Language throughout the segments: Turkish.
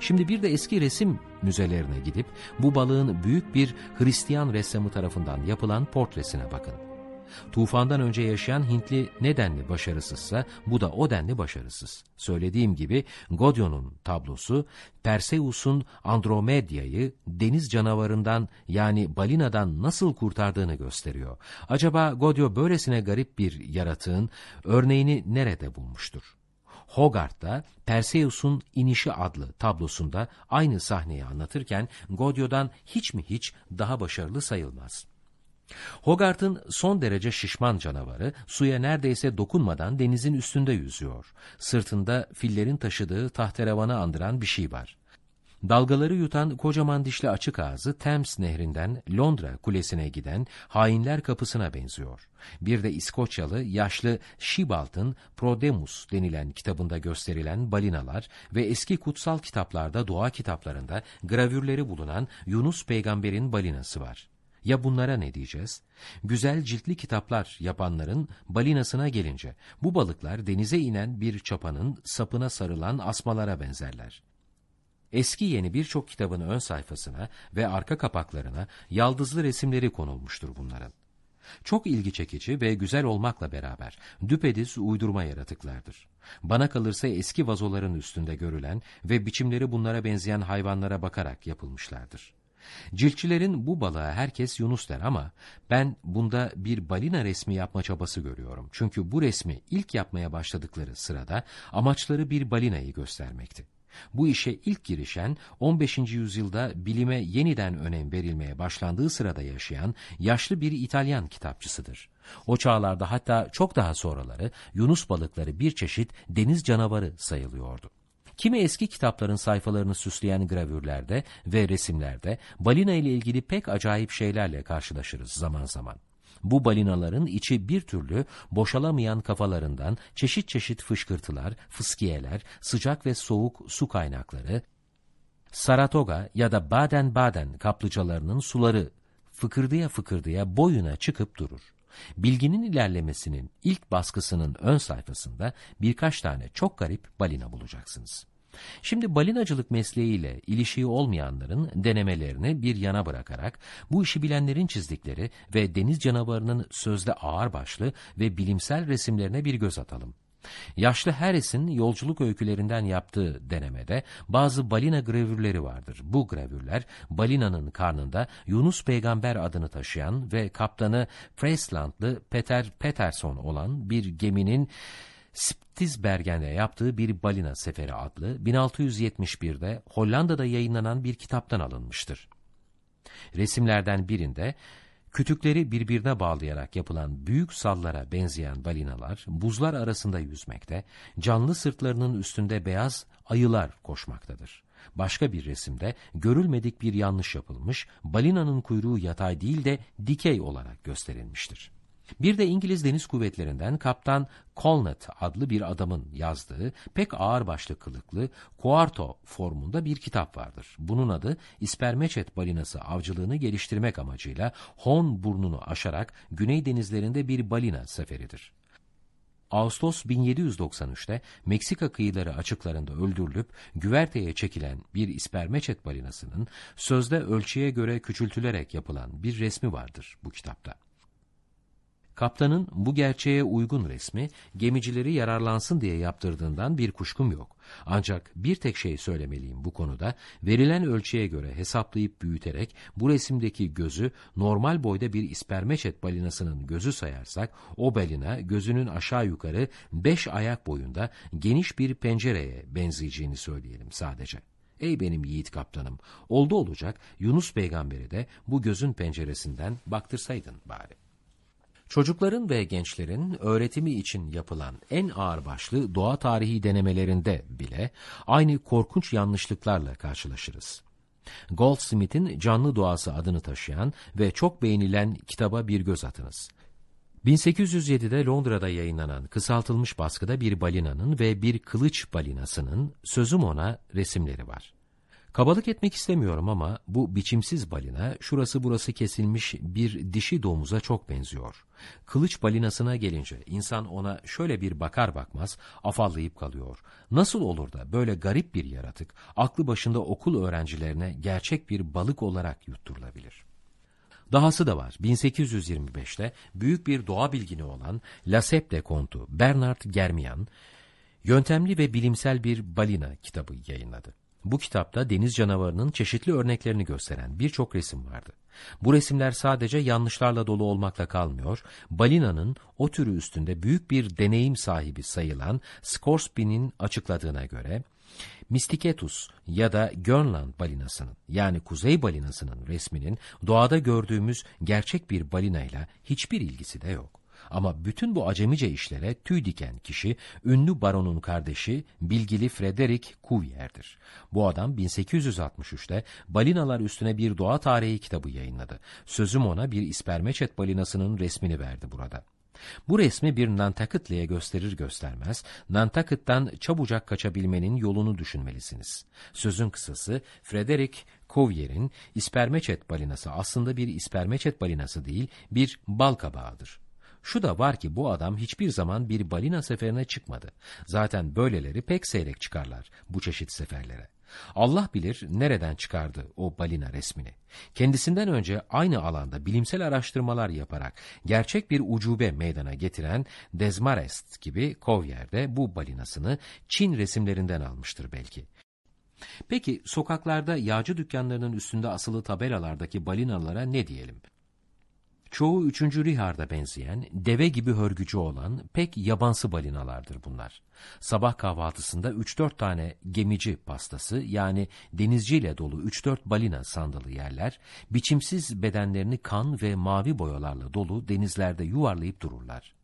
Şimdi bir de eski resim müzelerine gidip bu balığın büyük bir Hristiyan ressamı tarafından yapılan portresine bakın. Tufandan önce yaşayan Hintli ne denli başarısızsa bu da o denli başarısız. Söylediğim gibi Godion'un tablosu Perseus'un Andromedya'yı deniz canavarından yani balinadan nasıl kurtardığını gösteriyor. Acaba Godio böylesine garip bir yaratığın örneğini nerede bulmuştur? Hogarth'ta Perseus'un İnişi adlı tablosunda aynı sahneyi anlatırken Godio'dan hiç mi hiç daha başarılı sayılmaz. Hogarth'ın son derece şişman canavarı suya neredeyse dokunmadan denizin üstünde yüzüyor. Sırtında fillerin taşıdığı tahterevanı andıran bir şey var. Dalgaları yutan kocaman dişli açık ağzı Thames nehrinden Londra kulesine giden hainler kapısına benziyor. Bir de İskoçyalı yaşlı Shibalt'ın Prodemus denilen kitabında gösterilen balinalar ve eski kutsal kitaplarda doğa kitaplarında gravürleri bulunan Yunus peygamberin balinası var. Ya bunlara ne diyeceğiz? Güzel ciltli kitaplar yapanların balinasına gelince bu balıklar denize inen bir çapanın sapına sarılan asmalara benzerler. Eski yeni birçok kitabın ön sayfasına ve arka kapaklarına yaldızlı resimleri konulmuştur bunların. Çok ilgi çekici ve güzel olmakla beraber düpediz uydurma yaratıklardır. Bana kalırsa eski vazoların üstünde görülen ve biçimleri bunlara benzeyen hayvanlara bakarak yapılmışlardır. Ciltçilerin bu balığa herkes Yunus der ama ben bunda bir balina resmi yapma çabası görüyorum. Çünkü bu resmi ilk yapmaya başladıkları sırada amaçları bir balinayı göstermekti. Bu işe ilk girişen 15. yüzyılda bilime yeniden önem verilmeye başlandığı sırada yaşayan yaşlı bir İtalyan kitapçısıdır. O çağlarda hatta çok daha sonraları Yunus balıkları bir çeşit deniz canavarı sayılıyordu. Kimi eski kitapların sayfalarını süsleyen gravürlerde ve resimlerde balina ile ilgili pek acayip şeylerle karşılaşırız zaman zaman. Bu balinaların içi bir türlü boşalamayan kafalarından çeşit çeşit fışkırtılar, fıskiyeler, sıcak ve soğuk su kaynakları, Saratoga ya da Baden-Baden kaplıcalarının suları fıkırdıya fıkırdıya boyuna çıkıp durur. Bilginin ilerlemesinin ilk baskısının ön sayfasında birkaç tane çok garip balina bulacaksınız. Şimdi balinacılık mesleğiyle ilişiği olmayanların denemelerini bir yana bırakarak bu işi bilenlerin çizdikleri ve deniz canavarının sözde ağırbaşlı ve bilimsel resimlerine bir göz atalım. Yaşlı Harris'in yolculuk öykülerinden yaptığı denemede bazı balina gravürleri vardır. Bu gravürler balinanın karnında Yunus peygamber adını taşıyan ve kaptanı Frieslandlı Peter Peterson olan bir geminin Spitsbergen'de yaptığı bir balina seferi adlı 1671'de Hollanda'da yayınlanan bir kitaptan alınmıştır. Resimlerden birinde kütükleri birbirine bağlayarak yapılan büyük sallara benzeyen balinalar buzlar arasında yüzmekte, canlı sırtlarının üstünde beyaz ayılar koşmaktadır. Başka bir resimde görülmedik bir yanlış yapılmış, balinanın kuyruğu yatay değil de dikey olarak gösterilmiştir. Bir de İngiliz Deniz Kuvvetleri'nden Kaptan Colnett adlı bir adamın yazdığı pek ağırbaşlı kılıklı Quarto formunda bir kitap vardır. Bunun adı İspermeçet balinası avcılığını geliştirmek amacıyla Hon burnunu aşarak Güney denizlerinde bir balina seferidir. Ağustos 1793'te Meksika kıyıları açıklarında öldürülüp güverteye çekilen bir ispermeçet balinasının sözde ölçüye göre küçültülerek yapılan bir resmi vardır bu kitapta. Kaptanın bu gerçeğe uygun resmi gemicileri yararlansın diye yaptırdığından bir kuşkum yok. Ancak bir tek şey söylemeliyim bu konuda. Verilen ölçüye göre hesaplayıp büyüterek bu resimdeki gözü normal boyda bir ispermeçet balinasının gözü sayarsak o balina gözünün aşağı yukarı beş ayak boyunda geniş bir pencereye benzeyeceğini söyleyelim sadece. Ey benim yiğit kaptanım, oldu olacak Yunus peygamberi de bu gözün penceresinden baktırsaydın bari. Çocukların ve gençlerin öğretimi için yapılan en ağırbaşlı doğa tarihi denemelerinde bile aynı korkunç yanlışlıklarla karşılaşırız. Goldsmith'in Canlı Doğası adını taşıyan ve çok beğenilen kitaba bir göz atınız. 1807'de Londra'da yayınlanan kısaltılmış baskıda bir balinanın ve bir kılıç balinasının sözüm ona resimleri var. Kabalık etmek istemiyorum ama bu biçimsiz balina şurası burası kesilmiş bir dişi domuza çok benziyor. Kılıç balinasına gelince insan ona şöyle bir bakar bakmaz afallayıp kalıyor. Nasıl olur da böyle garip bir yaratık aklı başında okul öğrencilerine gerçek bir balık olarak yutturulabilir? Dahası da var. 1825'te büyük bir doğa bilgini olan Lasep kontu Bernard Germian, yöntemli ve bilimsel bir balina kitabı yayınladı. Bu kitapta deniz canavarının çeşitli örneklerini gösteren birçok resim vardı. Bu resimler sadece yanlışlarla dolu olmakla kalmıyor, balinanın o türü üstünde büyük bir deneyim sahibi sayılan Scoresby'nin açıkladığına göre, Mysticetus ya da Grönland balinasının yani kuzey balinasının resminin doğada gördüğümüz gerçek bir balinayla hiçbir ilgisi de yok. Ama bütün bu acemice işlere tüy diken kişi ünlü baronun kardeşi bilgili Frederick Cuvier'dir. Bu adam 1863'te balinalar üstüne bir doğa tarihi kitabı yayınladı. Sözüm ona bir ispermeçet balinasının resmini verdi burada. Bu resmi bir Nantucket'liye gösterir göstermez, Nantucket'tan çabucak kaçabilmenin yolunu düşünmelisiniz. Sözün kısası, Frederick Cuvier'in ispermeçet balinası aslında bir ispermeçet balinası değil, bir bal kabağıdır. Şu da var ki bu adam hiçbir zaman bir balina seferine çıkmadı. Zaten böyleleri pek seyrek çıkarlar bu çeşit seferlere. Allah bilir nereden çıkardı o balina resmini. Kendisinden önce aynı alanda bilimsel araştırmalar yaparak gerçek bir ucube meydana getiren Desmarest gibi Kovyer'de bu balinasını Çin resimlerinden almıştır belki. Peki sokaklarda yağcı dükkanlarının üstünde asılı tabelalardaki balinalara ne diyelim? Çoğu 3. Rihar'da benzeyen, deve gibi hörgücü olan pek yabansı balinalardır bunlar. Sabah kahvaltısında 3-4 tane gemici pastası yani denizciyle dolu 3-4 balina sandalı yerler, biçimsiz bedenlerini kan ve mavi boyalarla dolu denizlerde yuvarlayıp dururlar.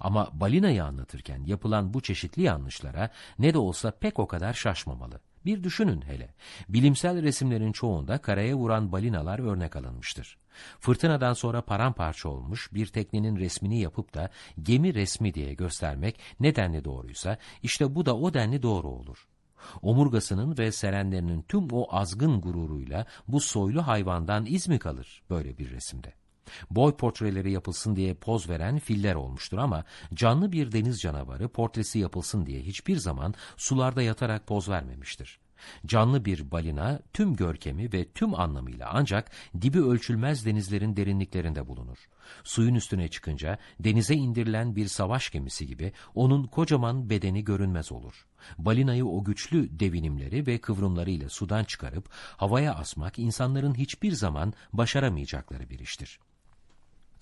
Ama balinayı anlatırken yapılan bu çeşitli yanlışlara ne de olsa pek o kadar şaşmamalı. Bir düşünün hele. Bilimsel resimlerin çoğunda karaya vuran balinalar örnek alınmıştır. Fırtınadan sonra paramparça olmuş bir teknenin resmini yapıp da gemi resmi diye göstermek ne denli doğruysa işte bu da o denli doğru olur. Omurgasının ve serenlerinin tüm o azgın gururuyla bu soylu hayvandan iz mi kalır böyle bir resimde? Boy portreleri yapılsın diye poz veren filler olmuştur ama canlı bir deniz canavarı portresi yapılsın diye hiçbir zaman sularda yatarak poz vermemiştir. Canlı bir balina tüm görkemi ve tüm anlamıyla ancak dibi ölçülmez denizlerin derinliklerinde bulunur. Suyun üstüne çıkınca denize indirilen bir savaş gemisi gibi onun kocaman bedeni görünmez olur. Balinayı o güçlü devinimleri ve kıvrımlarıyla sudan çıkarıp havaya asmak insanların hiçbir zaman başaramayacakları bir iştir.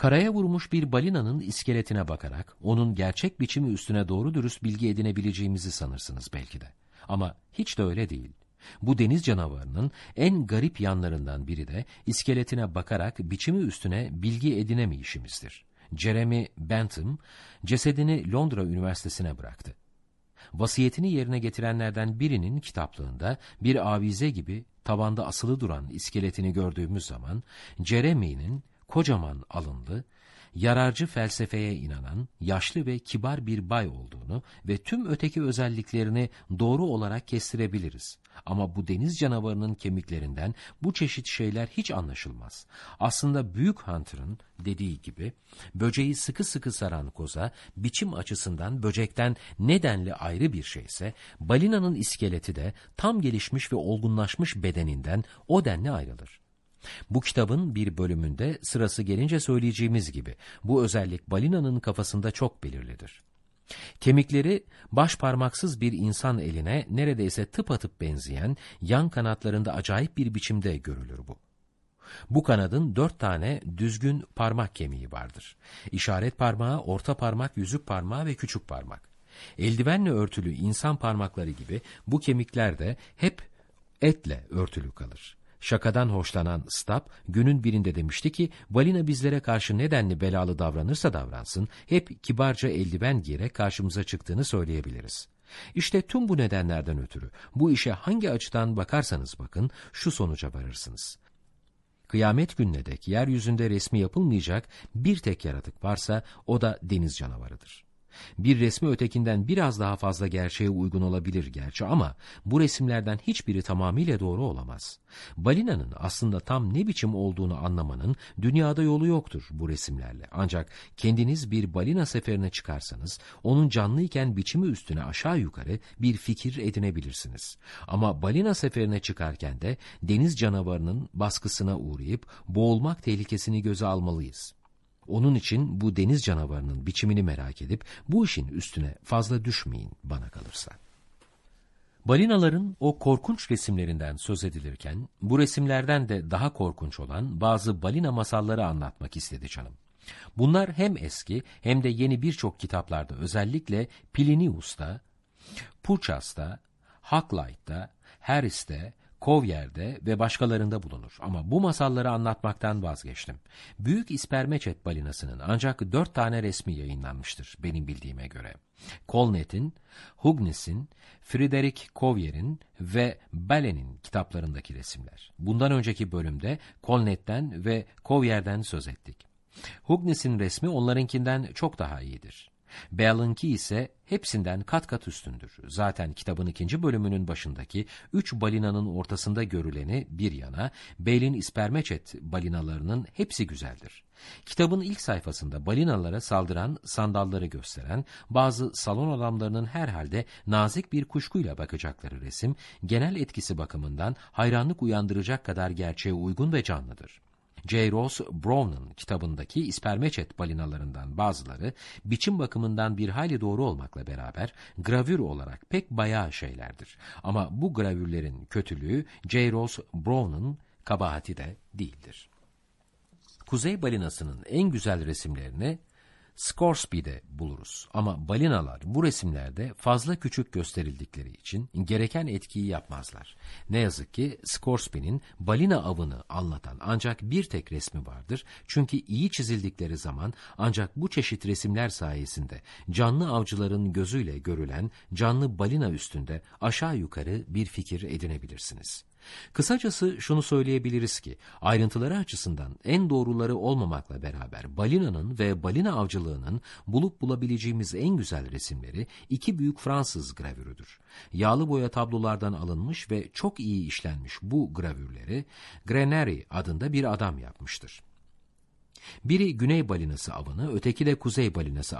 Karaya vurmuş bir balinanın iskeletine bakarak onun gerçek biçimi üstüne doğru dürüst bilgi edinebileceğimizi sanırsınız belki de. Ama hiç de öyle değil. Bu deniz canavarının en garip yanlarından biri de iskeletine bakarak biçimi üstüne bilgi edinemeyişimizdir. Jeremy Bentham cesedini Londra Üniversitesi'ne bıraktı. Vasiyetini yerine getirenlerden birinin kitaplığında bir avize gibi tavanda asılı duran iskeletini gördüğümüz zaman Jeremy'nin kocaman alınlı, yararcı felsefeye inanan, yaşlı ve kibar bir bay olduğunu ve tüm öteki özelliklerini doğru olarak kestirebiliriz. Ama bu deniz canavarının kemiklerinden bu çeşit şeyler hiç anlaşılmaz. Aslında Büyük Hunter'ın dediği gibi, böceği sıkı sıkı saran koza, biçim açısından böcekten nedenli ayrı bir şeyse, balinanın iskeleti de tam gelişmiş ve olgunlaşmış bedeninden o denli ayrılır. Bu kitabın bir bölümünde sırası gelince söyleyeceğimiz gibi bu özellik balinanın kafasında çok belirlidir. Kemikleri baş parmaksız bir insan eline neredeyse tıpatıp benzeyen yan kanatlarında acayip bir biçimde görülür bu. Bu kanadın dört tane düzgün parmak kemiği vardır. İşaret parmağı, orta parmak, yüzük parmağı ve küçük parmak. Eldivenle örtülü insan parmakları gibi bu kemikler de hep etle örtülü kalır. Şakadan hoşlanan Stab günün birinde demişti ki balina bizlere karşı nedenli belalı davranırsa davransın hep kibarca eldiven giyerek karşımıza çıktığını söyleyebiliriz. İşte tüm bu nedenlerden ötürü bu işe hangi açıdan bakarsanız bakın şu sonuca varırsınız. Kıyamet gününe dek yeryüzünde resmi yapılmayacak bir tek yaratık varsa o da deniz canavarıdır. Bir resmi ötekinden biraz daha fazla gerçeğe uygun olabilir gerçi ama bu resimlerden hiçbiri tamamıyla doğru olamaz. Balinanın aslında tam ne biçim olduğunu anlamanın dünyada yolu yoktur bu resimlerle. Ancak kendiniz bir balina seferine çıkarsanız onun canlıyken biçimi üstüne aşağı yukarı bir fikir edinebilirsiniz. Ama balina seferine çıkarken de deniz canavarının baskısına uğrayıp boğulmak tehlikesini göze almalıyız. Onun için bu deniz canavarının biçimini merak edip bu işin üstüne fazla düşmeyin bana kalırsa. Balinaların o korkunç resimlerinden söz edilirken bu resimlerden de daha korkunç olan bazı balina masalları anlatmak istedi canım. Bunlar hem eski hem de yeni birçok kitaplarda özellikle Plinius'ta, Purchas'ta, Hakluyt'ta, Harris'te, Kovyer'de ve başkalarında bulunur. Ama bu masalları anlatmaktan vazgeçtim. Büyük İspermeçet balinasının ancak dört tane resmi yayınlanmıştır benim bildiğime göre. Colnett'in, Hugnes'in, Frederick Kovyer'in ve Balen'in kitaplarındaki resimler. Bundan önceki bölümde Colnett'ten ve Kovyer'den söz ettik. Hugnes'in resmi onlarınkinden çok daha iyidir. Bell'ınki ise hepsinden kat kat üstündür. Zaten kitabın ikinci bölümünün başındaki üç balinanın ortasında görüleni bir yana, Bell'in ispermeçet balinalarının hepsi güzeldir. Kitabın ilk sayfasında balinalara saldıran sandalları gösteren, bazı salon adamlarının herhalde nazik bir kuşkuyla bakacakları resim, genel etkisi bakımından hayranlık uyandıracak kadar gerçeğe uygun ve canlıdır. J. Ross Brown'un kitabındaki ispermeçet balinalarından bazıları biçim bakımından bir hayli doğru olmakla beraber gravür olarak pek bayağı şeylerdir. Ama bu gravürlerin kötülüğü J. Ross Brown'un kabahati de değildir. Kuzey balinasının en güzel resimlerini Scoresby'de buluruz. Ama balinalar bu resimlerde fazla küçük gösterildikleri için gereken etkiyi yapmazlar. Ne yazık ki Scoresby'nin balina avını anlatan ancak bir tek resmi vardır. Çünkü iyi çizildikleri zaman ancak bu çeşit resimler sayesinde canlı avcıların gözüyle görülen canlı balina üstünde aşağı yukarı bir fikir edinebilirsiniz. Kısacası şunu söyleyebiliriz ki ayrıntıları açısından en doğruları olmamakla beraber balinanın ve balina avcılığının bulup bulabileceğimiz en güzel resimleri iki büyük Fransız gravürüdür. Yağlı boya tablolardan alınmış ve çok iyi işlenmiş bu gravürleri Grenary adında bir adam yapmıştır. Biri güney balinası avını, öteki de kuzey balinası